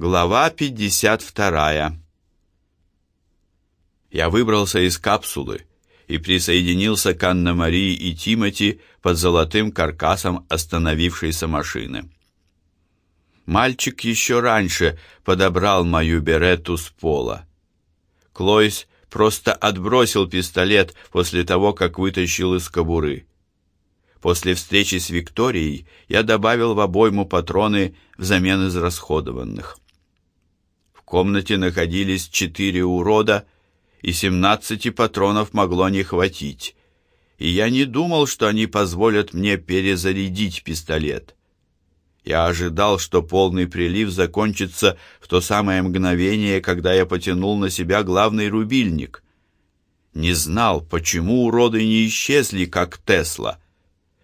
Глава 52. Я выбрался из капсулы и присоединился к Анна-Марии и Тимати под золотым каркасом остановившейся машины. Мальчик еще раньше подобрал мою беретту с пола. Клойс просто отбросил пистолет после того, как вытащил из кобуры. После встречи с Викторией я добавил в обойму патроны взамен израсходованных. Комнате находились четыре урода, и семнадцати патронов могло не хватить. И я не думал, что они позволят мне перезарядить пистолет. Я ожидал, что полный прилив закончится в то самое мгновение, когда я потянул на себя главный рубильник. Не знал, почему уроды не исчезли, как Тесла.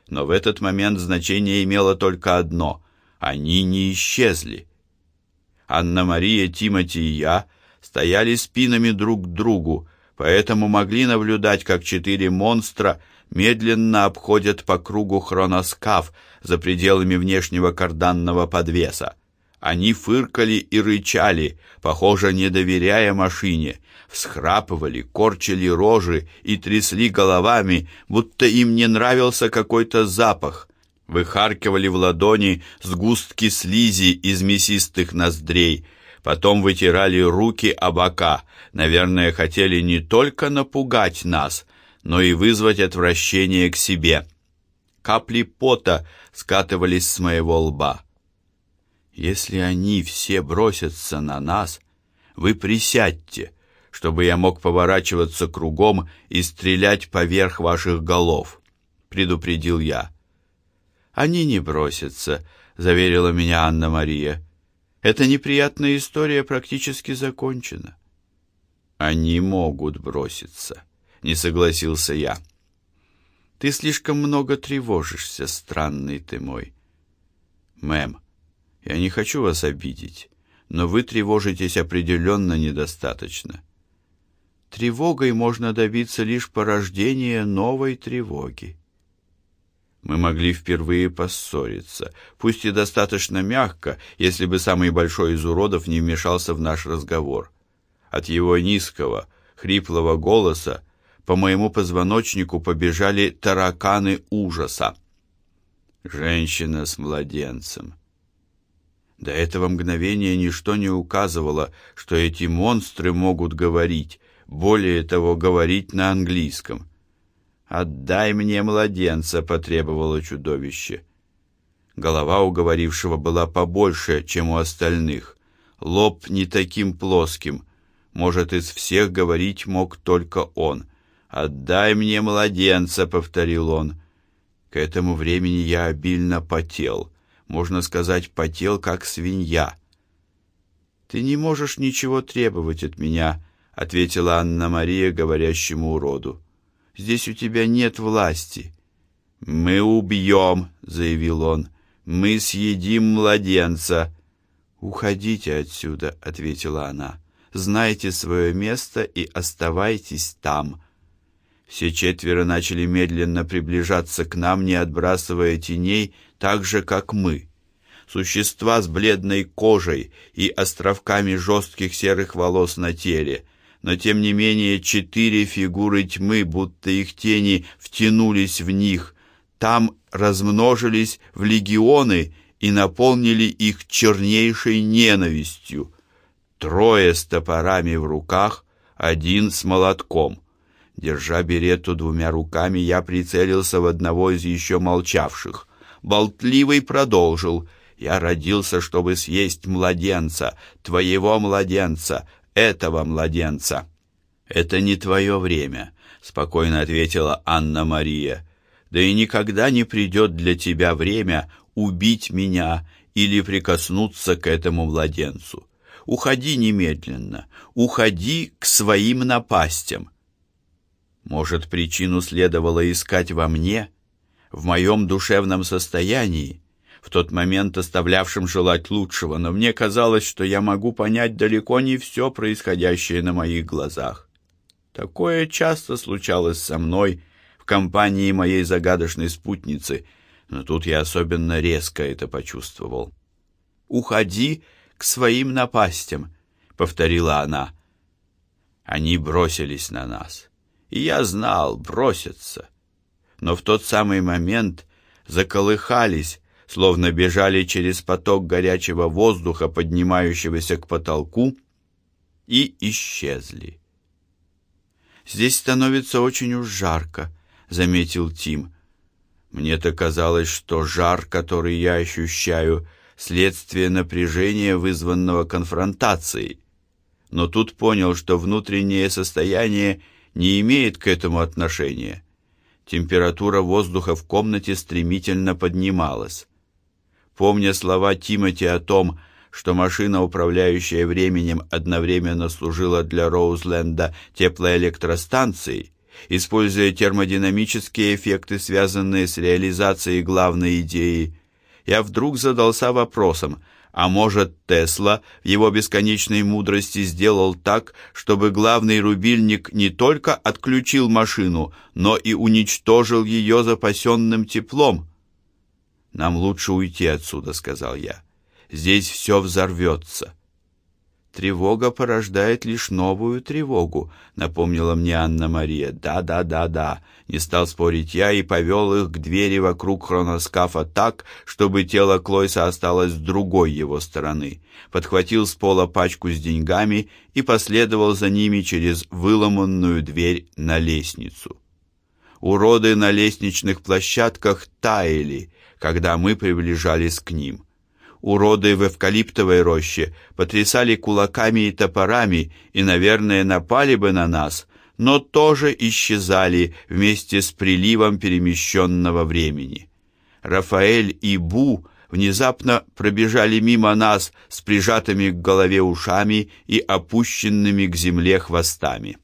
Но в этот момент значение имело только одно — они не исчезли. Анна-Мария, Тимати и я стояли спинами друг к другу, поэтому могли наблюдать, как четыре монстра медленно обходят по кругу хроноскаф за пределами внешнего карданного подвеса. Они фыркали и рычали, похоже, не доверяя машине, всхрапывали, корчили рожи и трясли головами, будто им не нравился какой-то запах. Выхаркивали в ладони сгустки слизи из мясистых ноздрей, потом вытирали руки о бока, наверное, хотели не только напугать нас, но и вызвать отвращение к себе. Капли пота скатывались с моего лба. Если они все бросятся на нас, вы присядьте, чтобы я мог поворачиваться кругом и стрелять поверх ваших голов, предупредил я. Они не бросятся, заверила меня Анна-Мария. Эта неприятная история практически закончена. Они могут броситься, не согласился я. Ты слишком много тревожишься, странный ты мой. Мэм, я не хочу вас обидеть, но вы тревожитесь определенно недостаточно. Тревогой можно добиться лишь порождения новой тревоги. Мы могли впервые поссориться, пусть и достаточно мягко, если бы самый большой из уродов не вмешался в наш разговор. От его низкого, хриплого голоса по моему позвоночнику побежали тараканы ужаса. Женщина с младенцем. До этого мгновения ничто не указывало, что эти монстры могут говорить, более того, говорить на английском. «Отдай мне младенца», — потребовало чудовище. Голова у говорившего была побольше, чем у остальных, лоб не таким плоским. Может, из всех говорить мог только он. «Отдай мне младенца», — повторил он. К этому времени я обильно потел можно сказать, потел как свинья. Ты не можешь ничего требовать от меня, ответила Анна Мария говорящему уроду. Здесь у тебя нет власти. Мы убьем», — заявил он. Мы съедим младенца. Уходите отсюда, ответила она. Знайте свое место и оставайтесь там. Все четверо начали медленно приближаться к нам, не отбрасывая теней, так же, как мы. Существа с бледной кожей и островками жестких серых волос на теле, но тем не менее четыре фигуры тьмы, будто их тени втянулись в них, там размножились в легионы и наполнили их чернейшей ненавистью. Трое с топорами в руках, один с молотком. Держа берету двумя руками, я прицелился в одного из еще молчавших. Болтливый продолжил: "Я родился, чтобы съесть младенца, твоего младенца, этого младенца". "Это не твое время", спокойно ответила Анна-Мария. "Да и никогда не придет для тебя время убить меня или прикоснуться к этому младенцу. Уходи немедленно, уходи к своим напастям. Может, причину следовало искать во мне, в моем душевном состоянии, в тот момент оставлявшем желать лучшего, но мне казалось, что я могу понять далеко не все происходящее на моих глазах. Такое часто случалось со мной в компании моей загадочной спутницы, но тут я особенно резко это почувствовал. Уходи к своим напастям, повторила она. Они бросились на нас. И я знал, бросятся. Но в тот самый момент заколыхались, словно бежали через поток горячего воздуха, поднимающегося к потолку, и исчезли. Здесь становится очень уж жарко, заметил Тим. Мне-то казалось, что жар, который я ощущаю, следствие напряжения, вызванного конфронтацией. Но тут понял, что внутреннее состояние не имеет к этому отношения. Температура воздуха в комнате стремительно поднималась. Помня слова Тимоти о том, что машина, управляющая временем, одновременно служила для Роузленда теплоэлектростанцией, используя термодинамические эффекты, связанные с реализацией главной идеи, я вдруг задался вопросом, а может, Тесла в его бесконечной мудрости сделал так, чтобы главный рубильник не только отключил машину, но и уничтожил ее запасенным теплом? «Нам лучше уйти отсюда», — сказал я. Здесь все взорвется. Тревога порождает лишь новую тревогу, напомнила мне Анна-Мария. Да, да, да, да. Не стал спорить я и повел их к двери вокруг хроноскафа так, чтобы тело Клойса осталось с другой его стороны. Подхватил с пола пачку с деньгами и последовал за ними через выломанную дверь на лестницу. Уроды на лестничных площадках таяли, когда мы приближались к ним. Уроды в эвкалиптовой роще потрясали кулаками и топорами и, наверное, напали бы на нас, но тоже исчезали вместе с приливом перемещенного времени. Рафаэль и Бу внезапно пробежали мимо нас с прижатыми к голове ушами и опущенными к земле хвостами.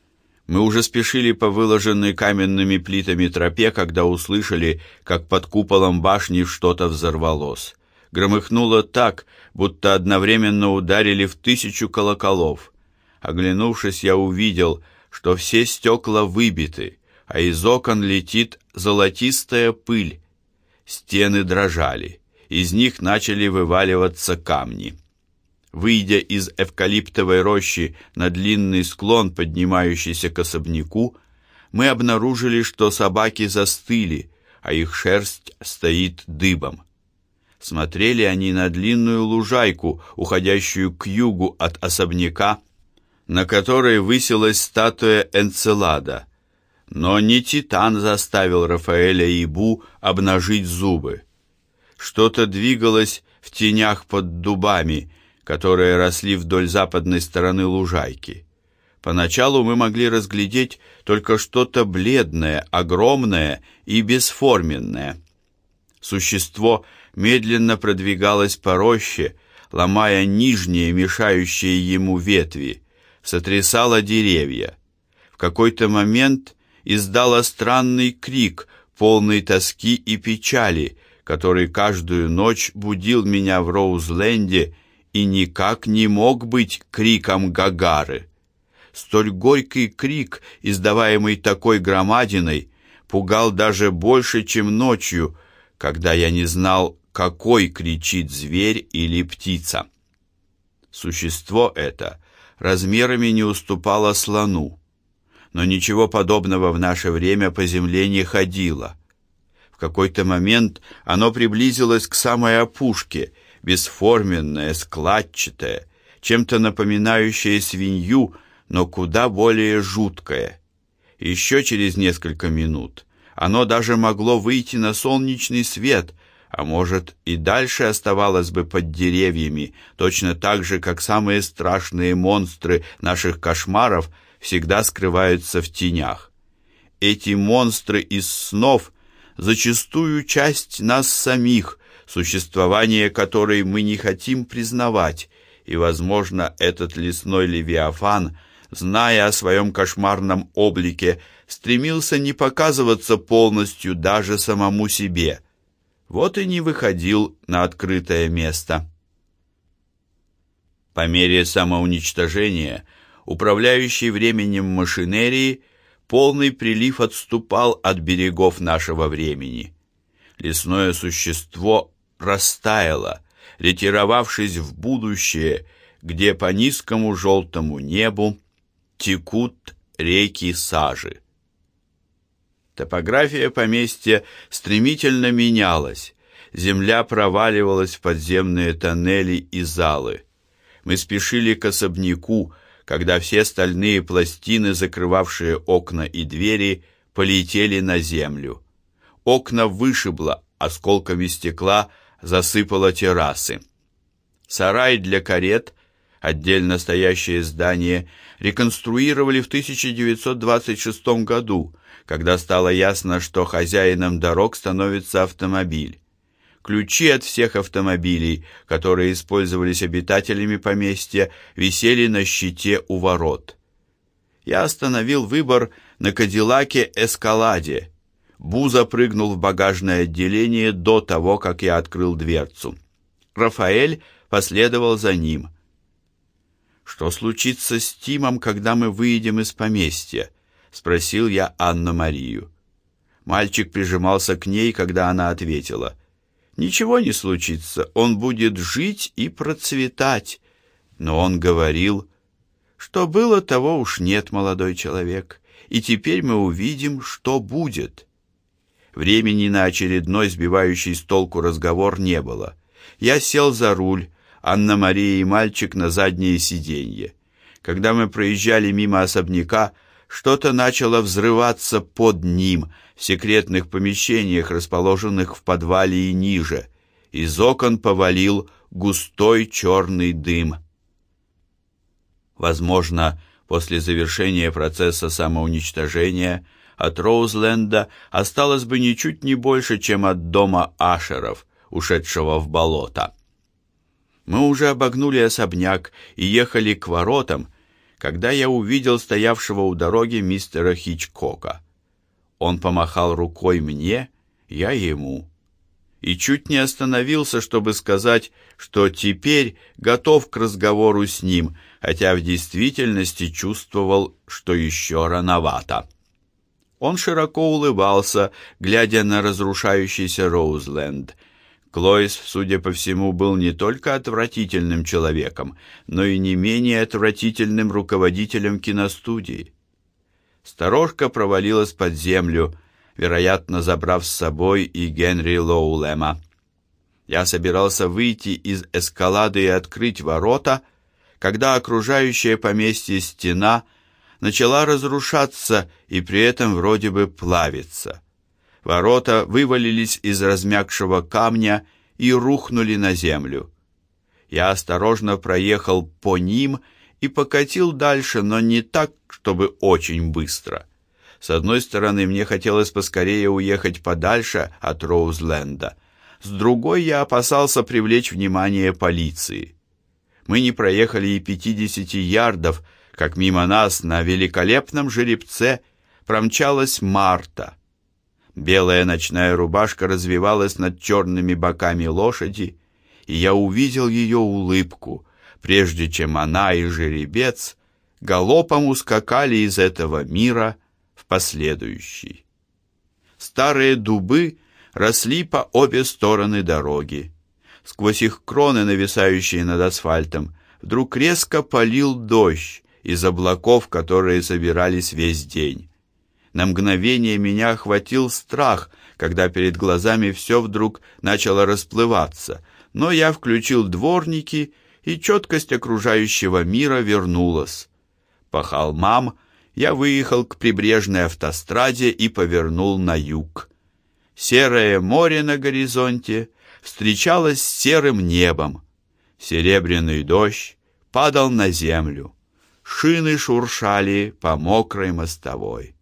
Мы уже спешили по выложенной каменными плитами тропе, когда услышали, как под куполом башни что-то взорвалось громыхнуло так, будто одновременно ударили в тысячу колоколов. Оглянувшись, я увидел, что все стекла выбиты, а из окон летит золотистая пыль. Стены дрожали, из них начали вываливаться камни. Выйдя из эвкалиптовой рощи на длинный склон, поднимающийся к особняку, мы обнаружили, что собаки застыли, а их шерсть стоит дыбом. Смотрели они на длинную лужайку, уходящую к югу от особняка, на которой высилась статуя Энцелада. Но не Титан заставил Рафаэля и Бу обнажить зубы. Что-то двигалось в тенях под дубами, которые росли вдоль западной стороны лужайки. Поначалу мы могли разглядеть только что-то бледное, огромное и бесформенное. Существо медленно продвигалось по роще, ломая нижние, мешающие ему ветви, сотрясало деревья. В какой-то момент издало странный крик, полный тоски и печали, который каждую ночь будил меня в Роузленде и никак не мог быть криком Гагары. Столь горький крик, издаваемый такой громадиной, пугал даже больше, чем ночью, когда я не знал, какой кричит зверь или птица. Существо это размерами не уступало слону, но ничего подобного в наше время по земле не ходило. В какой-то момент оно приблизилось к самой опушке, бесформенное, складчатое, чем-то напоминающее свинью, но куда более жуткое. Еще через несколько минут оно даже могло выйти на солнечный свет, а может и дальше оставалась бы под деревьями, точно так же, как самые страшные монстры наших кошмаров всегда скрываются в тенях. Эти монстры из снов зачастую часть нас самих, существование которой мы не хотим признавать, и, возможно, этот лесной левиафан, зная о своем кошмарном облике, стремился не показываться полностью даже самому себе – вот и не выходил на открытое место. По мере самоуничтожения, управляющий временем машинерии, полный прилив отступал от берегов нашего времени. Лесное существо растаяло, ретировавшись в будущее, где по низкому желтому небу текут реки сажи. Топография поместья стремительно менялась. Земля проваливалась в подземные тоннели и залы. Мы спешили к особняку, когда все стальные пластины, закрывавшие окна и двери, полетели на землю. Окна вышибло, осколками стекла засыпало террасы. Сарай для карет, отдельно стоящее здание, реконструировали в 1926 году, когда стало ясно, что хозяином дорог становится автомобиль. Ключи от всех автомобилей, которые использовались обитателями поместья, висели на щите у ворот. Я остановил выбор на Кадиллаке Эскаладе. Бу запрыгнул в багажное отделение до того, как я открыл дверцу. Рафаэль последовал за ним. Что случится с Тимом, когда мы выйдем из поместья? спросил я Анну-Марию. Мальчик прижимался к ней, когда она ответила: Ничего не случится, он будет жить и процветать. Но он говорил, что было, того уж нет, молодой человек, и теперь мы увидим, что будет. Времени на очередной сбивающий с толку разговор не было. Я сел за руль, Анна-Мария и мальчик на заднее сиденье. Когда мы проезжали мимо особняка, что-то начало взрываться под ним в секретных помещениях, расположенных в подвале и ниже. Из окон повалил густой черный дым. Возможно, после завершения процесса самоуничтожения от Роузленда осталось бы ничуть не больше, чем от дома Ашеров, ушедшего в болото. Мы уже обогнули особняк и ехали к воротам, когда я увидел стоявшего у дороги мистера Хичкока. Он помахал рукой мне, я ему. И чуть не остановился, чтобы сказать, что теперь готов к разговору с ним, хотя в действительности чувствовал, что еще рановато. Он широко улыбался, глядя на разрушающийся Роузленд — Клойс, судя по всему, был не только отвратительным человеком, но и не менее отвратительным руководителем киностудии. Сторожка провалилась под землю, вероятно, забрав с собой и Генри Лоулема. Я собирался выйти из эскалады и открыть ворота, когда окружающая поместье стена начала разрушаться и при этом вроде бы плавиться. Ворота вывалились из размягшего камня и рухнули на землю. Я осторожно проехал по ним и покатил дальше, но не так, чтобы очень быстро. С одной стороны, мне хотелось поскорее уехать подальше от Роузленда. С другой, я опасался привлечь внимание полиции. Мы не проехали и пятидесяти ярдов, как мимо нас на великолепном жеребце промчалась Марта. Белая ночная рубашка развивалась над черными боками лошади, и я увидел ее улыбку, прежде чем она и жеребец галопом ускакали из этого мира в последующий. Старые дубы росли по обе стороны дороги. Сквозь их кроны, нависающие над асфальтом, вдруг резко полил дождь из облаков, которые собирались весь день. На мгновение меня охватил страх, когда перед глазами все вдруг начало расплываться, но я включил дворники, и четкость окружающего мира вернулась. По холмам я выехал к прибрежной автостраде и повернул на юг. Серое море на горизонте встречалось с серым небом. Серебряный дождь падал на землю. Шины шуршали по мокрой мостовой.